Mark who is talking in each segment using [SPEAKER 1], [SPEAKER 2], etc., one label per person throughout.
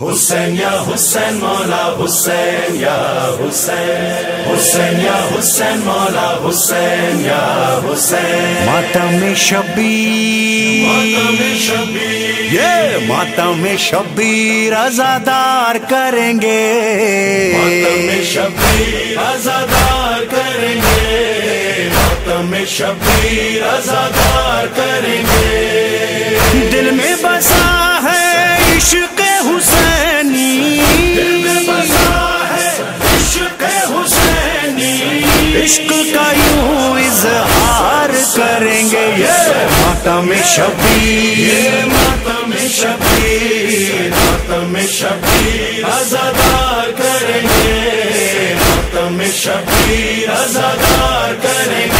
[SPEAKER 1] حسین یا حسین مولا حسین یا حسین۔ حسین یا حسین مولا حسین یا حسین۔
[SPEAKER 2] ماتم شبیر۔
[SPEAKER 1] ماتم شبیر۔
[SPEAKER 2] یہ ماتم شبیر ازادار کریں گے۔
[SPEAKER 1] ماتم شبیر ازادار کریں گے۔ ماتم شبیر ازادار کریں گے۔
[SPEAKER 2] دل میں بسا ہے عشق حسینی۔
[SPEAKER 1] ہے عشق حسینی
[SPEAKER 2] عشق کا یوں اظہار کریں گے یہ ماتم شبیر۔
[SPEAKER 1] یہ ماتم شبیر ماتم شبیر ازادار کریں گے۔ ماتم شبیر ازادار کریں گے۔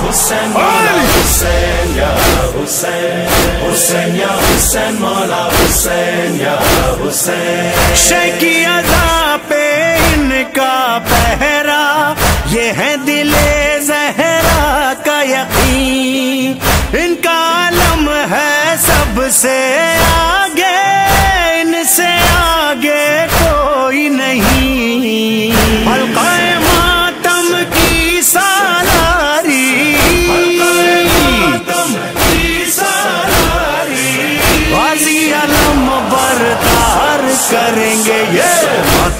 [SPEAKER 1] حسین حسین یا حسین حسین یا حسین مولا حسین یا حسین
[SPEAKER 2] شکی ادا پہ ان کا پہرا یہ ہے دل زہرا کا یقین ان کا عالم ہے سب سے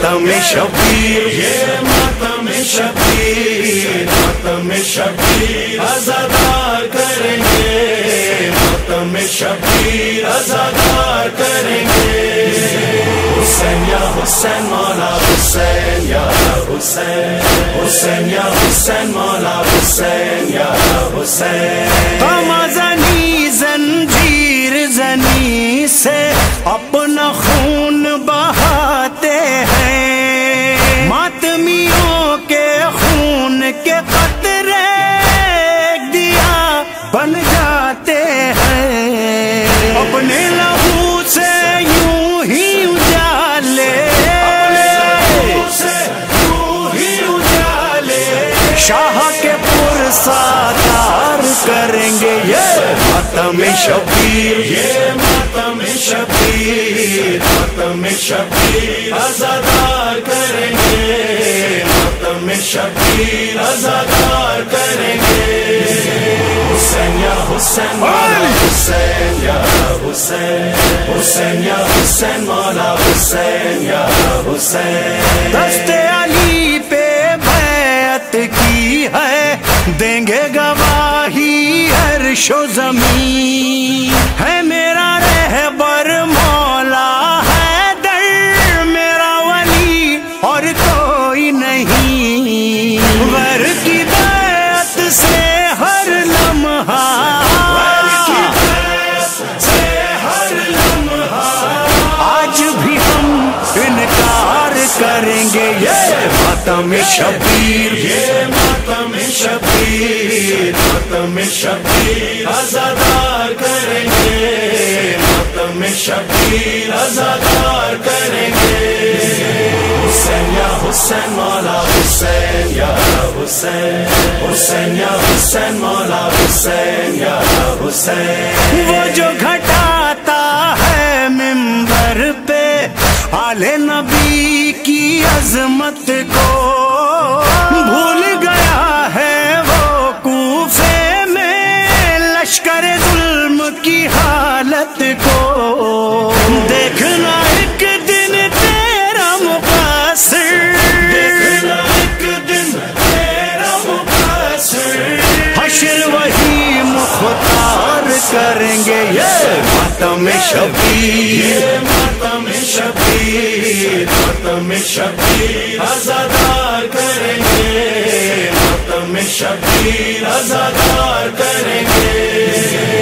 [SPEAKER 2] ماتم شبیر،
[SPEAKER 1] یہ ماتم شبیر ماتم شبیر ازادار کریں گے، ماتم شبیر ازادار کریں گے۔ حسین یا حسین، مولا حسین یا حسین حسین یا حسین، مولا حسین یا حسین۔
[SPEAKER 2] زنی زنجیر زنی سے اپنا خون شاہ کے پرسادار کریں گے یہ ماتم شبیر،
[SPEAKER 1] یہ ماتم شبیر ماتم شبیر ازادار کریں گے، ماتم شبیر ازادار کریں گے۔ حسین یا حسین، مولا حسین یا حسین حسین یا حسین، مولا حسین یا حسین۔
[SPEAKER 2] دست علی عرش و زمین ہے میرا رہبر، مولا ہے در، میرا ولی اور کوئی نہیں۔ ور کی بیعت سے ہر لمحہ
[SPEAKER 1] سے ہر لمحہ۔
[SPEAKER 2] آج بھی ہم انکار کریں گے، یہ ماتم شبیر،
[SPEAKER 1] یہ ماتم شبیر ماتم شبیر ازادار کریں گے ماتم شبیر ازادار کریں گے حسین یا حسین مولا حسین یا حسین حسین یا حسین مولا حسین یا حسین
[SPEAKER 2] وہ جو گھٹاتا ہے ممبر پہ آل نبی کی عظمت حالت کو دیکھنا ایک دن تیرا مقاصر دیکھنا
[SPEAKER 1] ایک دن تیرا مقاصر
[SPEAKER 2] حشر وہی مختار کریں گے، یہ ماتم شبیر۔
[SPEAKER 1] یہ ماتم شبیر ماتم شبیر ازادار کریں گے۔ ماتم شبیر ازادار کریں گے۔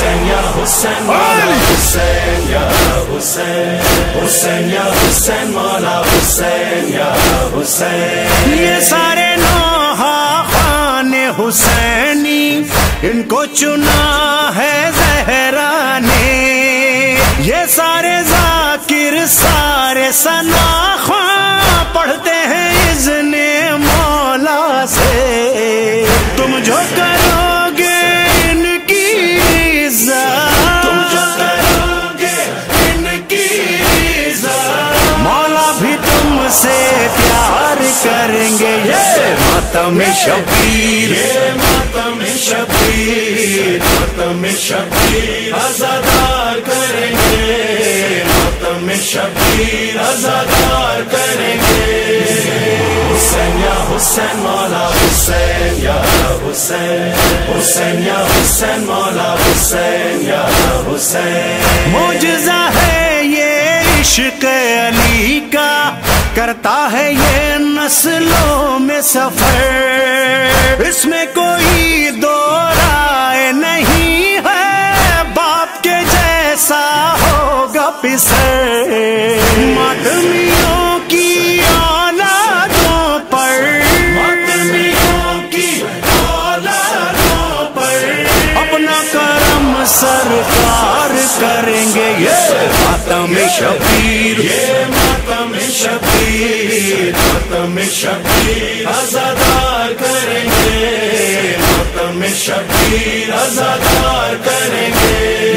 [SPEAKER 1] حسین یا حسین مولا حسین یا حسین حسین یا حسین مولا حسین یا حسین
[SPEAKER 2] یہ سارے نوحہ خان حسینی ان کو چنا ہے زہرا نے یہ سارے ذاکر سارے سنا خواں پڑھتے ہیں اذن مولا سے۔ تم جو ماتم شبیر
[SPEAKER 1] ماتم شبیر ماتم شبیر ازادار کریں گے ماتم شبیر ازادار کریں گے حسین یا حسین مولا حسین یا حسین حسین یا حسین مولا حسین یا حسین
[SPEAKER 2] موجزہ ہے یہ عشق علی کا، کرتا ہے یہ نسلوں سفر۔ اس میں کوئی دو رائے نہیں ہے۔ باپ کے جیسا ہوگا پسر۔ ماتمیوں کی اولادوں پر۔
[SPEAKER 1] ماتمیوں کی اولادوں پر۔
[SPEAKER 2] اپنا کرم سرکار کریں گے۔ یہ ماتم شبیر۔
[SPEAKER 1] یہ شبیر ماتم شبیر ازادار کریں گے۔ ماتم شبیر ازادار کریں گے۔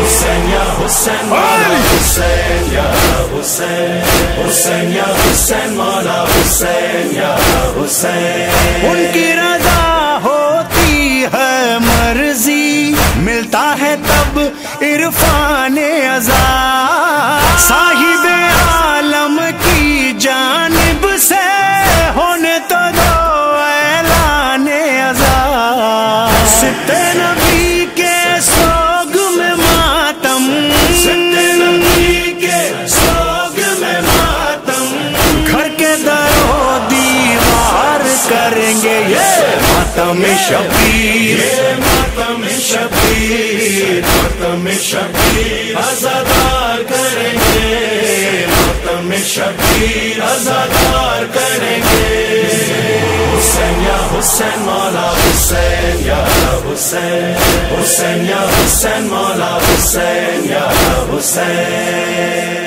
[SPEAKER 1] حسین یا حسین مولا حسین یا حسین حسین یا حسین مولا حسین یا حسین۔
[SPEAKER 2] ان کی ماتم شبیر.
[SPEAKER 1] ماتم شبیر ماتم شبیر ازادار کریں گے. ماتم شبیر ازادار کریں گے. حسین یا حسین، مولا حسین، یا حسین. حسین یا حسین، مولا حسین، یا حسین.